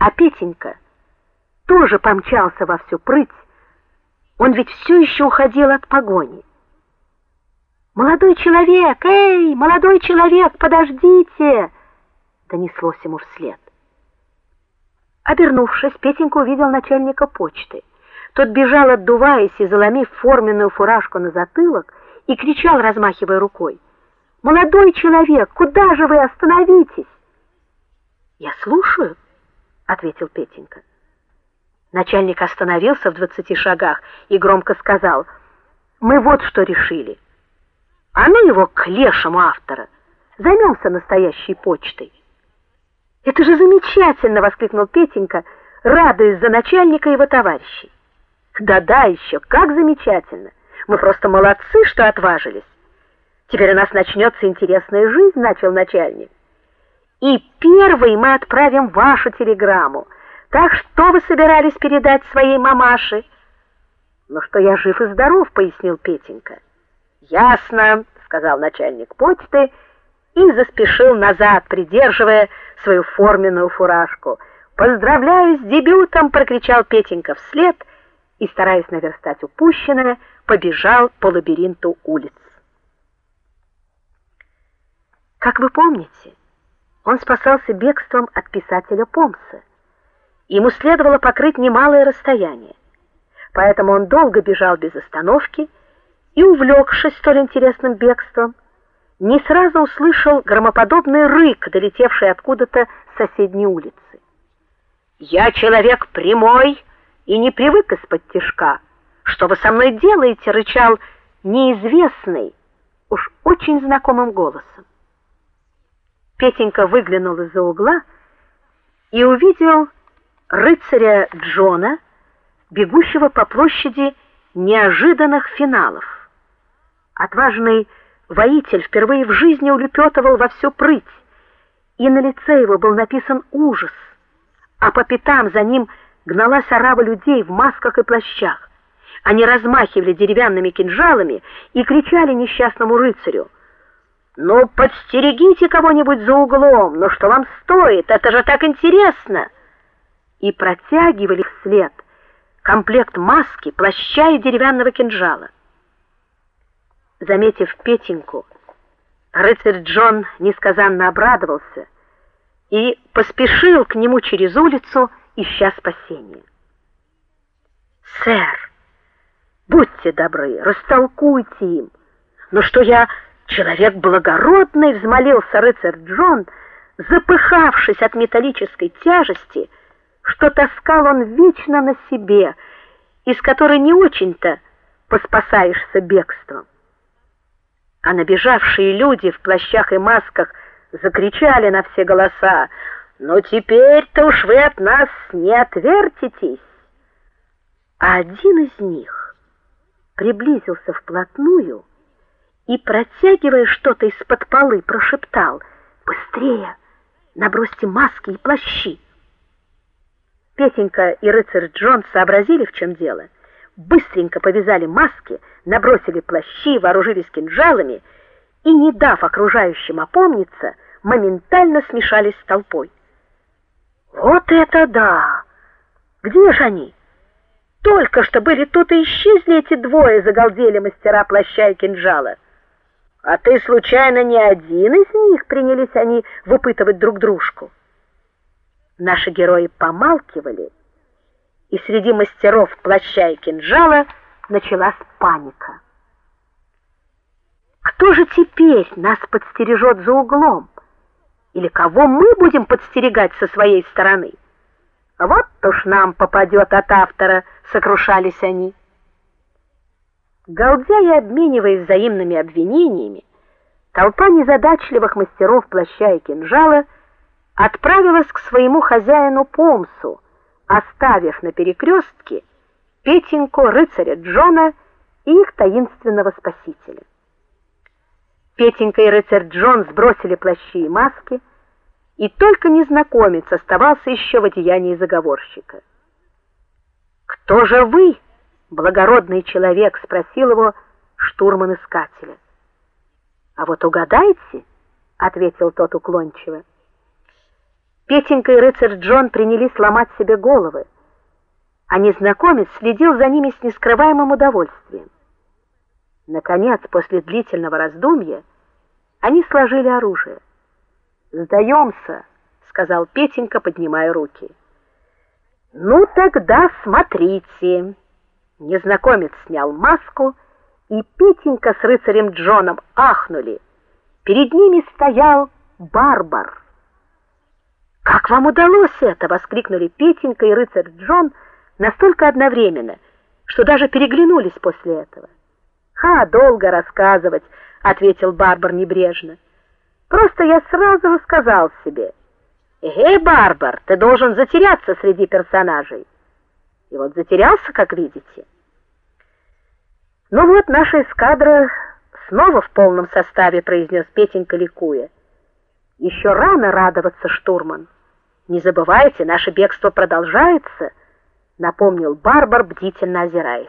А Петенька тоже помчался во всю прыть. Он ведь все еще уходил от погони. Молодой человек, эй, молодой человек, подождите, донеслось ему вслед. Обернувшись, Петенька увидел начальника почты. Тот бежал, отдуваясь и заломив форменную фуражку на затылок, и кричал, размахивая рукой: "Молодой человек, куда же вы остановитесь?" "Я слушаю", ответил Петенька. Начальник остановился в двадцати шагах и громко сказал: "Мы вот что решили. А ну его к лешему автора. Займемся настоящей почтой". "Это же замечательно", воскликнул Петенька, радуясь за начальника и его товарищей. "Да-да, еще как замечательно. Мы просто молодцы, что отважились. Теперь у нас начнется интересная жизнь", начал начальник. "И первый мы отправим вашу телеграмму. Так что вы собирались передать своей мамаше? Ну что я жив и здоров, пояснил Петенька. Ясно, сказал начальник почты и заспешил назад, придерживая свою форменную фуражку. Поздравляю с дебютом, прокричал Петенька вслед и стараясь наверстать упущенное, побежал по лабиринту улиц. Как вы помните, он спасался бегством от писателя Помса. Ему следовало покрыть немалое расстояние. Поэтому он долго бежал без остановки и, увлекшись столь интересным бегством, не сразу услышал громоподобный рык, долетевший откуда-то с соседней улицы. Я человек прямой и не привык из-под тишка. Что вы со мной делаете, рычал неизвестный, уж очень знакомым голосом. Петенька выглянул из-за угла и увидел рыцаря Джона, бегущего по площади неожиданных финалов. Отважный воитель впервые в жизни улепетывал во всю прыть, и на лице его был написан ужас, а по пятам за ним гналась орава людей в масках и плащах. Они размахивали деревянными кинжалами и кричали несчастному рыцарю: "Ну подстерегите кого-нибудь за углом, ну что вам стоит? Это же так интересно!" и протягивали вслед комплект маски, плаща и деревянного кинжала. Заметив Петеньку, рыцарь Джон несказанно обрадовался и поспешил к нему через улицу, ища спасения. "Сэр, будьте добры, растолкуйте им. Но что я человек благородный", взмолился рыцарь Джон, запыхавшись от металлической тяжести что таскал он вечно на себе, из которой не очень-то поспасаешься бегством. А набежавшие люди в плащах и масках закричали на все голоса: "Ну теперь-то уж вы от нас не отвертитесь!" А один из них приблизился вплотную и протягивая что-то из-под полы, прошептал: "Быстрее, набросьте маски и плащи!" Петенька и рыцарь Джон сообразили, в чем дело. Быстренько повязали маски, набросили плащи, вооружились кинжалами и, не дав окружающим опомниться, моментально смешались с толпой. Вот это да. Где же они? Только что были тут и исчезли эти двое, загалдели мастера плаща и кинжала. А ты случайно не один из них, принялись они выпытывать друг дружку. Наши герои помалкивали, и среди мастеров плаща и кинжала началась паника. Кто же теперь нас подстережет за углом? Или кого мы будем подстерегать со своей стороны? Вот уж нам попадет от автора, сокрушались они. Галдя обмениваясь взаимными обвинениями, толпа незадачливых мастеров плаща и кинжала отправилась к своему хозяину Помсу, оставив на перекрестке Петеньку, рыцаря Джона и их таинственного спасителя. Петенька и рыцарь Джон сбросили плащи и маски, и только незнакомец оставался еще в одеянии заговорщика. "Кто же вы, благородный человек?" спросил его штурман искателя. "А вот угадайте", ответил тот уклончиво. Петенька и рыцарь Джон принялись ломать себе головы, а незнакомец следил за ними с нескрываемым удовольствием. Наконец, после длительного раздумья, они сложили оружие. "Сдаемся", сказал Петенька, поднимая руки. "Ну тогда смотрите". Незнакомец снял маску, и Петенька с рыцарем Джоном ахнули. Перед ними стоял Барбар. Как вам удалось это, воскликнули Петенька и рыцарь Джон настолько одновременно, что даже переглянулись после этого. "Ха, долго рассказывать", ответил Барбар небрежно. "Просто я сразу сказал себе: "Эй, Барбар, ты должен затеряться среди персонажей". И вот затерялся, как видите. Ну вот наша эскадра снова в полном составе, произнес Петенька ликуя. Еще рано радоваться, штурман. Не забывайте, наше бегство продолжается, напомнил Барбар, бдительно озираясь.